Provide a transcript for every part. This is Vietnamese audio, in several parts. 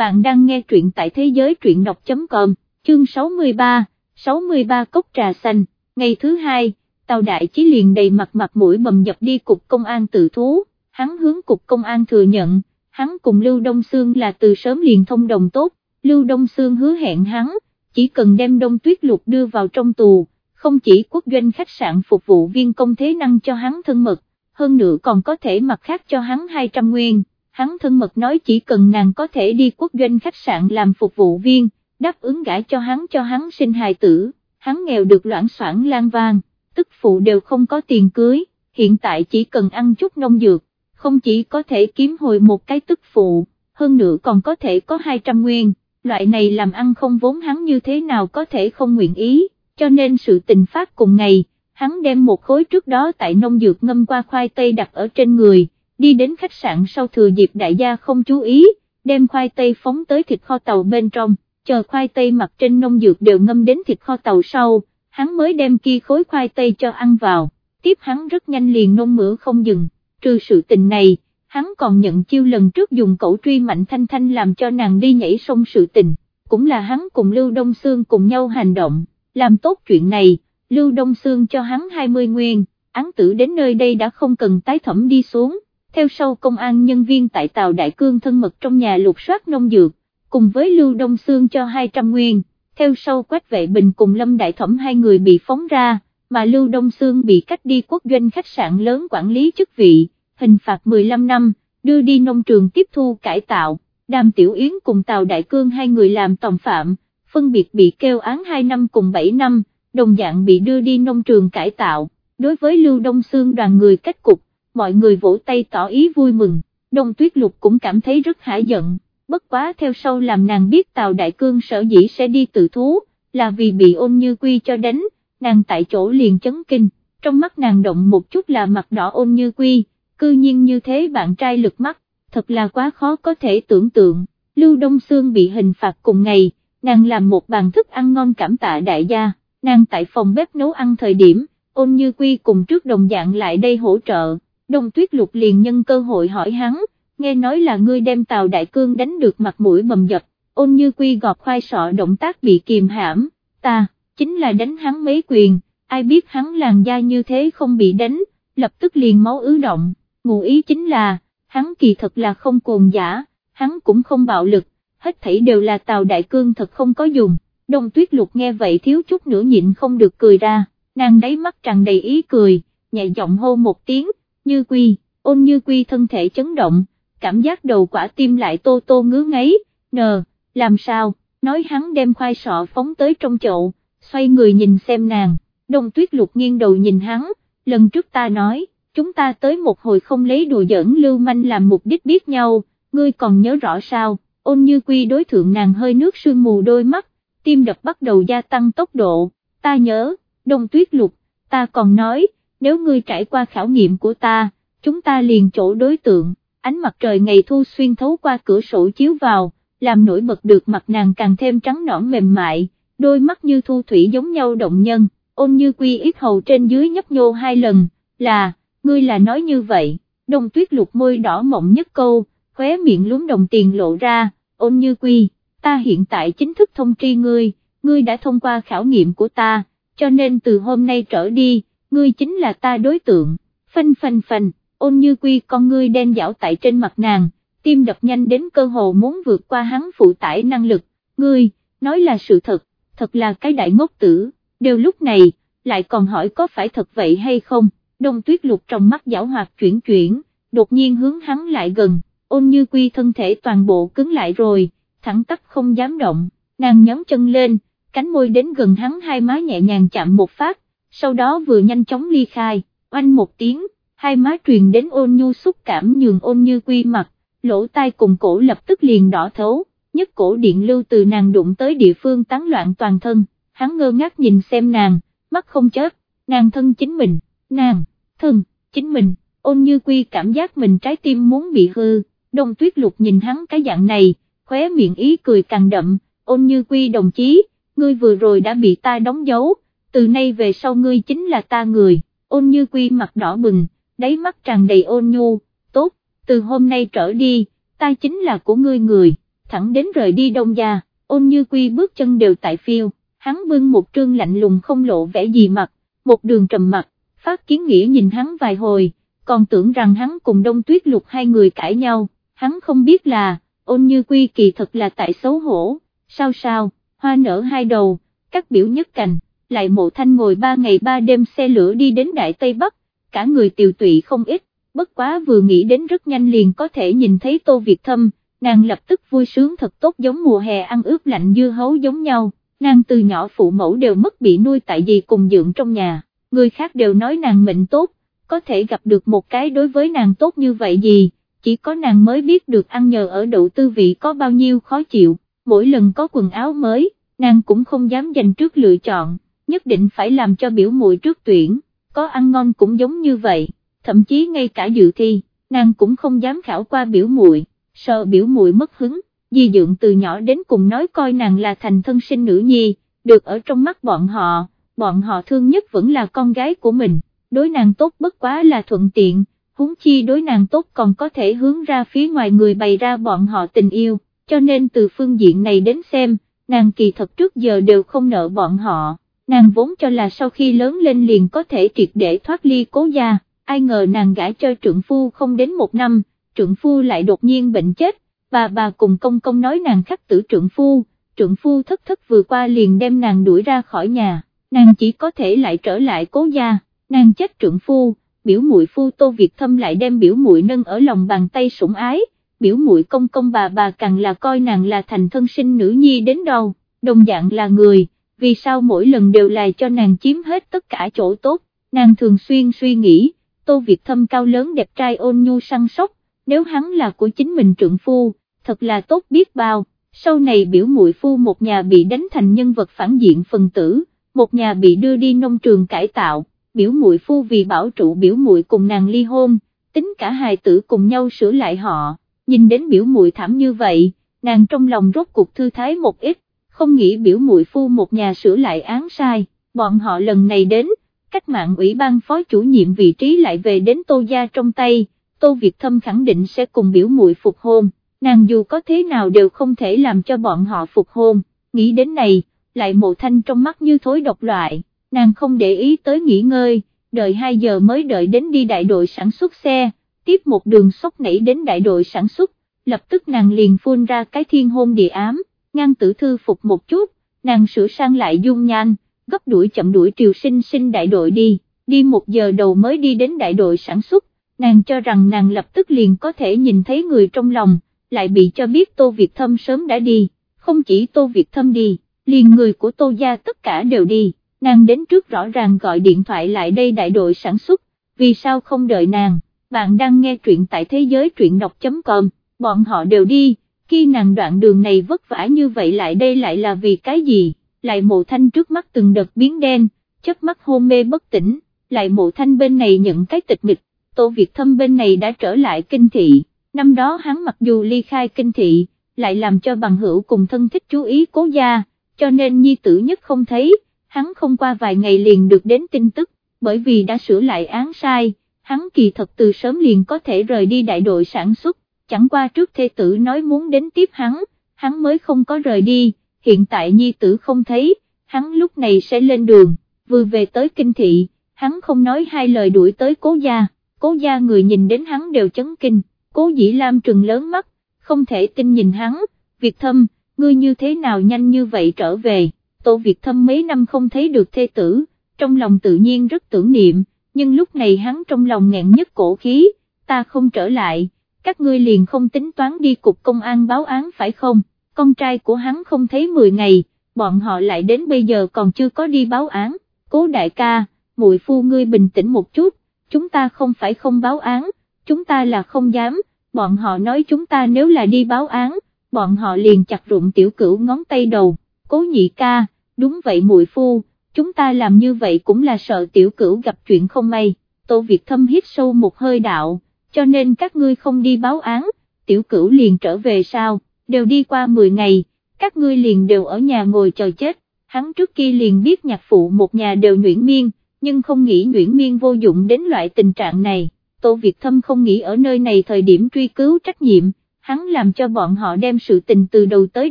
bạn đang nghe truyện tại thế giới truyện đọc.com, chương 63, 63 cốc trà xanh, ngày thứ hai, Tàu Đại Chí liền đầy mặt mặt mũi bầm dập đi cục công an tự thú, hắn hướng cục công an thừa nhận, hắn cùng Lưu Đông Sương là từ sớm liền thông đồng tốt, Lưu Đông Sương hứa hẹn hắn, chỉ cần đem Đông Tuyết Lục đưa vào trong tù, không chỉ quốc doanh khách sạn phục vụ viên công thế năng cho hắn thân mật, hơn nữa còn có thể mặt khác cho hắn 200 nguyên, hắn thân mật nói chỉ cần nàng có thể đi quốc doanh khách sạn làm phục vụ viên, đáp ứng gãi cho hắn cho hắn sinh hài tử, hắn nghèo được loãng soảng lan vang, tức phụ đều không có tiền cưới, hiện tại chỉ cần ăn chút nông dược, không chỉ có thể kiếm hồi một cái tức phụ, hơn nữa còn có thể có 200 nguyên, loại này làm ăn không vốn hắn như thế nào có thể không nguyện ý, cho nên sự tình phát cùng ngày, hắn đem một khối trước đó tại nông dược ngâm qua khoai tây đặt ở trên người, đi đến khách sạn sau thừa dịp đại gia không chú ý, đem khoai tây phóng tới thịt kho tàu bên trong, chờ khoai tây mặt trên nông dược đều ngâm đến thịt kho tàu sau, hắn mới đem kia khối khoai tây cho ăn vào, tiếp hắn rất nhanh liền nôn mửa không dừng, trừ sự tình này, hắn còn nhận chiêu lần trước dùng cẩu truy mạnh thanh thanh làm cho nàng đi nhảy sông sự tình, cũng là hắn cùng Lưu Đông Sương cùng nhau hành động, làm tốt chuyện này, Lưu Đông Sương cho hắn 20 nguyên, án tử đến nơi đây đã không cần tái thẩm đi xuống, theo sau công an nhân viên tại Tàu Đại Cương thân mật trong nhà lục soát nông dược, cùng với Lưu Đông Sương cho 200 nguyên, theo sau Quách Vệ Bình cùng Lâm Đại Thẩm hai người bị phóng ra, mà Lưu Đông Sương bị cách đi quốc doanh khách sạn lớn quản lý chức vị, hình phạt 15 năm, đưa đi nông trường tiếp thu cải tạo, Đàm Tiểu Yến cùng Tàu Đại Cương hai người làm tòng phạm, phân biệt bị kêu án 2 năm cùng 7 năm, đồng dạng bị đưa đi nông trường cải tạo, đối với Lưu Đông Sương đoàn người cách cục, mọi người vỗ tay tỏ ý vui mừng, Đông Tuyết Lục cũng cảm thấy rất hả giận, bất quá theo sau làm nàng biết Tào Đại Cương sở dĩ sẽ đi tự thú, là vì bị ôn như quy cho đánh, nàng tại chỗ liền chấn kinh, trong mắt nàng động một chút là mặt đỏ ôn như quy, cư nhiên như thế bạn trai lực mắt, thật là quá khó có thể tưởng tượng, Lưu Đông Sương bị hình phạt cùng ngày, nàng làm một bàn thức ăn ngon cảm tạ đại gia, nàng tại phòng bếp nấu ăn thời điểm, ôn như quy cùng trước đồng dạng lại đây hỗ trợ, đông tuyết lục liền nhân cơ hội hỏi hắn, nghe nói là ngươi đem Tào Đại Cương đánh được mặt mũi bầm dập, ôn như quy gọt khoai sọ động tác bị kìm hãm, ta, chính là đánh hắn mấy quyền, ai biết hắn làn da như thế không bị đánh, lập tức liền máu ứ động, ngụ ý chính là, hắn kỳ thật là không cồn giả, hắn cũng không bạo lực, hết thảy đều là Tào Đại Cương thật không có dùng, đông tuyết lục nghe vậy thiếu chút nữa nhịn không được cười ra, nàng đáy mắt tràn đầy ý cười, nhẹ giọng hô một tiếng, như quy, ôn như quy thân thể chấn động, cảm giác đầu quả tim lại tô tô ngứa ngáy, nờ, làm sao, nói hắn đem khoai sọ phóng tới trong chậu, xoay người nhìn xem nàng, đông tuyết lục nghiêng đầu nhìn hắn, lần trước ta nói, chúng ta tới một hồi không lấy đùa giỡn lưu manh làm mục đích biết nhau, ngươi còn nhớ rõ sao, ôn như quy đối thượng nàng hơi nước sương mù đôi mắt, tim đập bắt đầu gia tăng tốc độ, ta nhớ, đông tuyết lục, ta còn nói, nếu ngươi trải qua khảo nghiệm của ta, chúng ta liền chỗ đối tượng, ánh mặt trời ngày thu xuyên thấu qua cửa sổ chiếu vào, làm nổi bật được mặt nàng càng thêm trắng nõn mềm mại, đôi mắt như thu thủy giống nhau động nhân, ôn như quy ít hầu trên dưới nhấp nhô hai lần, là, ngươi là nói như vậy, đồng tuyết lục môi đỏ mộng nhất câu, khóe miệng lúm đồng tiền lộ ra, ôn như quy, ta hiện tại chính thức thông tri ngươi, ngươi đã thông qua khảo nghiệm của ta, cho nên từ hôm nay trở đi, ngươi chính là ta đối tượng, phanh phanh phanh, ôn như quy con ngươi đen dảo tại trên mặt nàng, tim đập nhanh đến cơ hồ muốn vượt qua hắn phụ tải năng lực, ngươi, nói là sự thật, thật là cái đại ngốc tử, đều lúc này, lại còn hỏi có phải thật vậy hay không, đông tuyết lục trong mắt giảo hoạt chuyển chuyển, đột nhiên hướng hắn lại gần, ôn như quy thân thể toàn bộ cứng lại rồi, thẳng tắp không dám động, nàng nhón chân lên, cánh môi đến gần hắn hai má nhẹ nhàng chạm một phát, sau đó vừa nhanh chóng ly khai, oanh một tiếng, hai má truyền đến ôn nhu xúc cảm nhường ôn như quy mặt, lỗ tai cùng cổ lập tức liền đỏ thấu, nhất cổ điện lưu từ nàng đụng tới địa phương tán loạn toàn thân, hắn ngơ ngác nhìn xem nàng, mắt không chớp, nàng thân chính mình, nàng, thân, chính mình, ôn như quy cảm giác mình trái tim muốn bị hư, đông tuyết lục nhìn hắn cái dạng này, khóe miệng ý cười càng đậm, ôn như quy đồng chí, ngươi vừa rồi đã bị ta đóng dấu, từ nay về sau ngươi chính là ta người, ôn như quy mặt đỏ bừng, đáy mắt tràn đầy ôn nhu, tốt, từ hôm nay trở đi, ta chính là của ngươi người, thẳng đến rời đi đông gia, ôn như quy bước chân đều tại phiêu, hắn bưng một trương lạnh lùng không lộ vẻ gì mặt, một đường trầm mặt, phát kiến nghĩa nhìn hắn vài hồi, còn tưởng rằng hắn cùng đông tuyết lục hai người cãi nhau, hắn không biết là, ôn như quy kỳ thật là tại xấu hổ, sao sao, hoa nở hai đầu, các biểu nhất cành, lại mộ thanh ngồi ba ngày ba đêm xe lửa đi đến Đại Tây Bắc, cả người tiều tụy không ít, bất quá vừa nghĩ đến rất nhanh liền có thể nhìn thấy Tô Việt Thâm, nàng lập tức vui sướng thật tốt giống mùa hè ăn ướp lạnh dưa hấu giống nhau, nàng từ nhỏ phụ mẫu đều mất bị nuôi tại gì cùng dưỡng trong nhà, người khác đều nói nàng mệnh tốt, có thể gặp được một cái đối với nàng tốt như vậy gì, chỉ có nàng mới biết được ăn nhờ ở đậu tư vị có bao nhiêu khó chịu, mỗi lần có quần áo mới, nàng cũng không dám dành trước lựa chọn, nhất định phải làm cho biểu muội trước tuyển, có ăn ngon cũng giống như vậy, thậm chí ngay cả dự thi, nàng cũng không dám khảo qua biểu muội, sợ biểu muội mất hứng, di dưỡng từ nhỏ đến cùng nói coi nàng là thành thân sinh nữ nhi, được ở trong mắt bọn họ, bọn họ thương nhất vẫn là con gái của mình, đối nàng tốt bất quá là thuận tiện, huống chi đối nàng tốt còn có thể hướng ra phía ngoài người bày ra bọn họ tình yêu, cho nên từ phương diện này đến xem, nàng kỳ thật trước giờ đều không nợ bọn họ, nàng vốn cho là sau khi lớn lên liền có thể triệt để thoát ly cố gia, ai ngờ nàng gãi cho trượng phu không đến một năm, trượng phu lại đột nhiên bệnh chết, bà bà cùng công công nói nàng khắc tử trượng phu, trượng phu thất thất vừa qua liền đem nàng đuổi ra khỏi nhà, nàng chỉ có thể lại trở lại cố gia, nàng chết trượng phu, biểu muội phu Tô Việt Thâm lại đem biểu muội nâng ở lòng bàn tay sủng ái, biểu muội công công bà bà càng là coi nàng là thành thân sinh nữ nhi đến đâu, đồng dạng là người, vì sao mỗi lần đều là cho nàng chiếm hết tất cả chỗ tốt, nàng thường xuyên suy nghĩ, Tô Việt Thâm cao lớn đẹp trai ôn nhu săn sóc, nếu hắn là của chính mình trượng phu, thật là tốt biết bao, sau này biểu muội phu một nhà bị đánh thành nhân vật phản diện phần tử, một nhà bị đưa đi nông trường cải tạo biểu muội phu vì bảo trụ biểu muội cùng nàng ly hôn, tính cả hài tử cùng nhau sửa lại họ, nhìn đến biểu muội thảm như vậy, nàng trong lòng rốt cuộc thư thái một ít, không nghĩ biểu muội phu một nhà sửa lại án sai, bọn họ lần này đến, cách mạng ủy ban phó chủ nhiệm vị trí lại về đến Tô Gia trong tay, Tô Việt Thâm khẳng định sẽ cùng biểu muội phục hôn, nàng dù có thế nào đều không thể làm cho bọn họ phục hôn, nghĩ đến này, lại mộ thanh trong mắt như thối độc loại nàng không để ý tới nghỉ ngơi, đợi 2 giờ mới đợi đến đi đại đội sản xuất xe, tiếp một đường sốc nảy đến đại đội sản xuất, lập tức nàng liền phun ra cái thiên hôn địa ám, ngang tử thư phục một chút, nàng sửa sang lại dung nhan, gấp đuổi chậm đuổi triều sinh sinh đại đội đi, đi một giờ đầu mới đi đến đại đội sản xuất, nàng cho rằng nàng lập tức liền có thể nhìn thấy người trong lòng, lại bị cho biết Tô Việt Thâm sớm đã đi, không chỉ Tô Việt Thâm đi, liền người của Tô Gia tất cả đều đi nàng đến trước rõ ràng gọi điện thoại lại đây đại đội sản xuất, vì sao không đợi nàng, bạn đang nghe truyện tại thế giới truyện đọc.com, bọn họ đều đi, khi nàng đoạn đường này vất vả như vậy lại đây lại là vì cái gì, lại mộ thanh trước mắt từng đợt biến đen, chất mắt hôn mê bất tỉnh, lại mộ thanh bên này nhận cái tịch mịch, Tô Việt Thâm bên này đã trở lại kinh thị, năm đó hắn mặc dù ly khai kinh thị, lại làm cho bằng hữu cùng thân thích chú ý cố gia, cho nên nhi tử nhất không thấy, hắn không qua vài ngày liền được đến tin tức, bởi vì đã sửa lại án sai, hắn kỳ thật từ sớm liền có thể rời đi đại đội sản xuất, chẳng qua trước thê tử nói muốn đến tiếp hắn, hắn mới không có rời đi, hiện tại nhi tử không thấy, hắn lúc này sẽ lên đường, vừa về tới kinh thị, hắn không nói hai lời đuổi tới cố gia, cố gia người nhìn đến hắn đều chấn kinh, cố dĩ lam trừng lớn mắt, không thể tin nhìn hắn, việc thâm, ngươi như thế nào nhanh như vậy trở về. Tô Việt Thâm mấy năm không thấy được thê tử, trong lòng tự nhiên rất tưởng niệm, nhưng lúc này hắn trong lòng nghẹn nhất cổ khí, ta không trở lại, các ngươi liền không tính toán đi cục công an báo án phải không, con trai của hắn không thấy 10 ngày, bọn họ lại đến bây giờ còn chưa có đi báo án, cố đại ca, muội phu ngươi bình tĩnh một chút, chúng ta không phải không báo án, chúng ta là không dám, bọn họ nói chúng ta nếu là đi báo án, bọn họ liền chặt rụng tiểu cửu ngón tay đầu. Cố nhị ca, đúng vậy muội phu, chúng ta làm như vậy cũng là sợ tiểu cửu gặp chuyện không may, Tô Việt Thâm hít sâu một hơi đạo, cho nên các ngươi không đi báo án, tiểu cửu liền trở về sao, đều đi qua 10 ngày, các ngươi liền đều ở nhà ngồi chờ chết, hắn trước kia liền biết nhạc phụ một nhà đều nhuyễn miên, nhưng không nghĩ nhuyễn miên vô dụng đến loại tình trạng này, Tô Việt Thâm không nghĩ ở nơi này thời điểm truy cứu trách nhiệm, hắn làm cho bọn họ đem sự tình từ đầu tới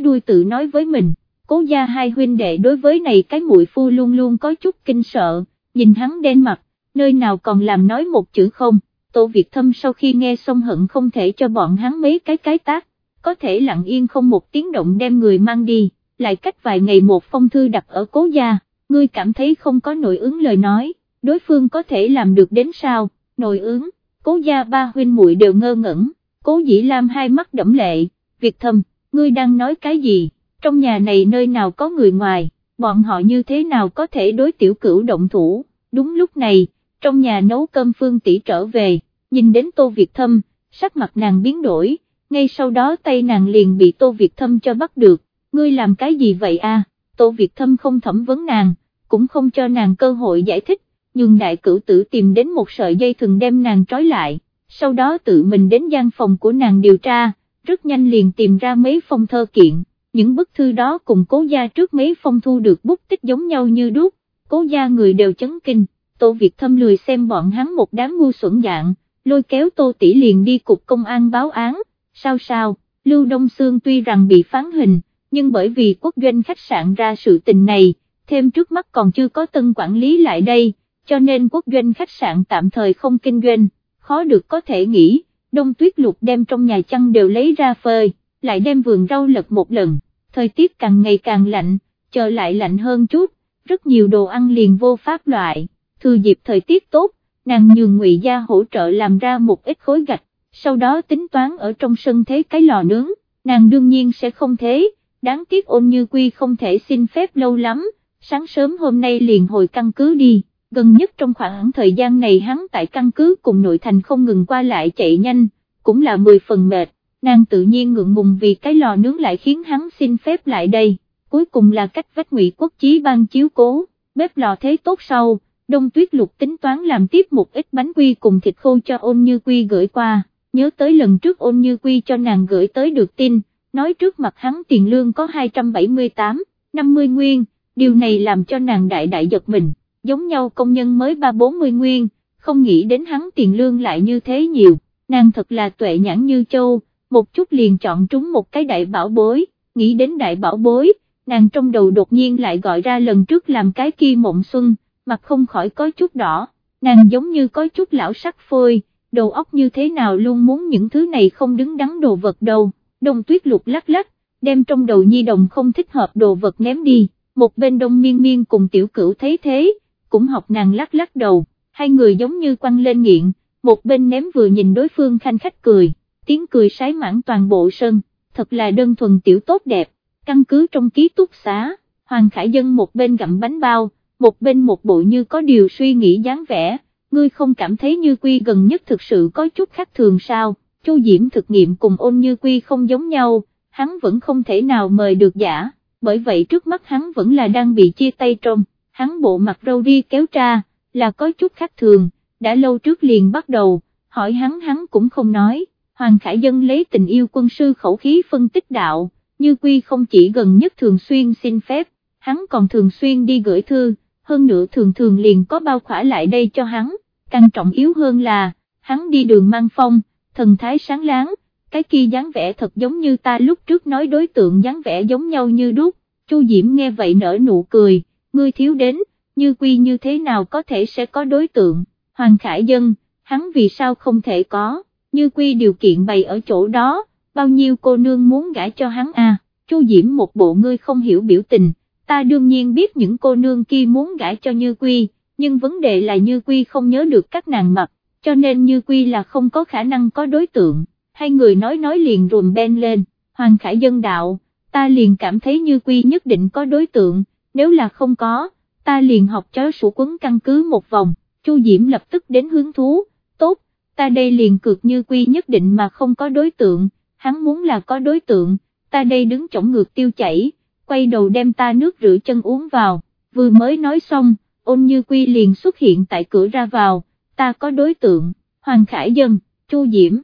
đuôi tự nói với mình, cố gia hai huynh đệ đối với này cái muội phu luôn luôn có chút kinh sợ, nhìn hắn đen mặt, nơi nào còn làm nói một chữ không, Tô Việt Thâm sau khi nghe xong hận không thể cho bọn hắn mấy cái cái tác, có thể lặng yên không một tiếng động đem người mang đi, lại cách vài ngày một phong thư đặt ở cố gia, ngươi cảm thấy không có nội ứng lời nói, đối phương có thể làm được đến sao, nội ứng, cố gia ba huynh muội đều ngơ ngẩn, cố dĩ lam hai mắt đẫm lệ, Việt Thâm, ngươi đang nói cái gì, trong nhà này nơi nào có người ngoài, bọn họ như thế nào có thể đối tiểu cửu động thủ, đúng lúc này, trong nhà nấu cơm phương tỷ trở về, nhìn đến Tô Việt Thâm, sắc mặt nàng biến đổi, ngay sau đó tay nàng liền bị Tô Việt Thâm cho bắt được, ngươi làm cái gì vậy a? Tô Việt Thâm không thẩm vấn nàng, cũng không cho nàng cơ hội giải thích, nhưng đại cửu tử tìm đến một sợi dây thừng đem nàng trói lại, sau đó tự mình đến gian phòng của nàng điều tra, rất nhanh liền tìm ra mấy phong thơ kiện, những bức thư đó cùng cố gia trước mấy phong thu được bút tích giống nhau như đúc, cố gia người đều chấn kinh, Tô Việt Thâm lười xem bọn hắn một đám ngu xuẩn dạng, lôi kéo Tô Tỷ liền đi cục công an báo án, sao sao, Lưu Đông Sương tuy rằng bị phán hình, nhưng bởi vì quốc doanh khách sạn ra sự tình này, thêm trước mắt còn chưa có tân quản lý lại đây, cho nên quốc doanh khách sạn tạm thời không kinh doanh, khó được có thể nghĩ, đông tuyết lục đem trong nhà chăn đều lấy ra phơi, lại đem vườn rau lật một lần, thời tiết càng ngày càng lạnh, chờ lại lạnh hơn chút, rất nhiều đồ ăn liền vô pháp loại, thừa dịp thời tiết tốt, nàng nhường ngụy gia hỗ trợ làm ra một ít khối gạch, sau đó tính toán ở trong sân thế cái lò nướng, nàng đương nhiên sẽ không thế, đáng tiếc ôn như quy không thể xin phép lâu lắm, sáng sớm hôm nay liền hồi căn cứ đi, gần nhất trong khoảng thời gian này hắn tại căn cứ cùng nội thành không ngừng qua lại chạy nhanh, cũng là 10 phần mệt, nàng tự nhiên ngượng ngùng vì cái lò nướng lại khiến hắn xin phép lại đây, cuối cùng là cách vách ngụy quốc chí ban chiếu cố, bếp lò thế tốt sau đông tuyết lục tính toán làm tiếp một ít bánh quy cùng thịt khô cho ôn như quy gửi qua, nhớ tới lần trước ôn như quy cho nàng gửi tới được tin, nói trước mặt hắn tiền lương có 278, 50 nguyên, điều này làm cho nàng đại đại giật mình, giống nhau công nhân mới 340 nguyên, không nghĩ đến hắn tiền lương lại như thế nhiều, nàng thật là tuệ nhãn như châu, một chút liền chọn trúng một cái đại bảo bối, nghĩ đến đại bảo bối, nàng trong đầu đột nhiên lại gọi ra lần trước làm cái kia mộng xuân, mặt không khỏi có chút đỏ, nàng giống như có chút lão sắc phôi, đầu óc như thế nào luôn muốn những thứ này không đứng đắn đồ vật đâu, đông tuyết lục lắc lắc, đem trong đầu nhi đồng không thích hợp đồ vật ném đi, một bên đông miên miên cùng tiểu cửu thấy thế, cũng học nàng lắc lắc đầu, hai người giống như quăng lên nghiện, một bên ném vừa nhìn đối phương khanh khách cười, tiếng cười sái mãn toàn bộ sân, thật là đơn thuần tiểu tốt đẹp, căn cứ trong ký túc xá, Hoàng Khải Dân một bên gặm bánh bao, một bên một bộ như có điều suy nghĩ dáng vẻ, ngươi không cảm thấy như quy gần nhất thực sự có chút khác thường sao, Chu Diễm thực nghiệm cùng ôn như quy không giống nhau, hắn vẫn không thể nào mời được giả, bởi vậy trước mắt hắn vẫn là đang bị chia tay trong, hắn bộ mặt râu ri kéo ra là có chút khác thường, đã lâu trước liền bắt đầu, hỏi hắn hắn cũng không nói, Hoàng Khải Dân lấy tình yêu quân sư khẩu khí phân tích đạo, như quy không chỉ gần nhất thường xuyên xin phép, hắn còn thường xuyên đi gửi thư, hơn nữa thường thường liền có bao khỏa lại đây cho hắn, càng trọng yếu hơn là, hắn đi đường mang phong, thần thái sáng láng, cái kia dáng vẻ thật giống như ta lúc trước nói đối tượng dáng vẻ giống nhau như đúc, Chu Diễm nghe vậy nở nụ cười, ngươi thiếu đến, như quy như thế nào có thể sẽ có đối tượng, Hoàng Khải Dân, hắn vì sao không thể có, như quy điều kiện bày ở chỗ đó, bao nhiêu cô nương muốn gả cho hắn à, Chu Diễm một bộ ngươi không hiểu biểu tình, ta đương nhiên biết những cô nương kia muốn gãi cho Như Quy, nhưng vấn đề là Như Quy không nhớ được các nàng mặt, cho nên Như Quy là không có khả năng có đối tượng, hai người nói nói liền rùm ben lên, Hoàng Khải dân đạo, ta liền cảm thấy Như Quy nhất định có đối tượng, nếu là không có, ta liền học chó sủ quấn căn cứ một vòng, Chu Diễm lập tức đến hướng thú, tốt, ta đây liền cược Như Quy nhất định mà không có đối tượng, hắn muốn là có đối tượng, ta đây đứng chổng ngược tiêu chảy quay đầu đem ta nước rửa chân uống vào, vừa mới nói xong, ôn như quy liền xuất hiện tại cửa ra vào, ta có đối tượng, Hoàng Khải Dân, Chu Diễm.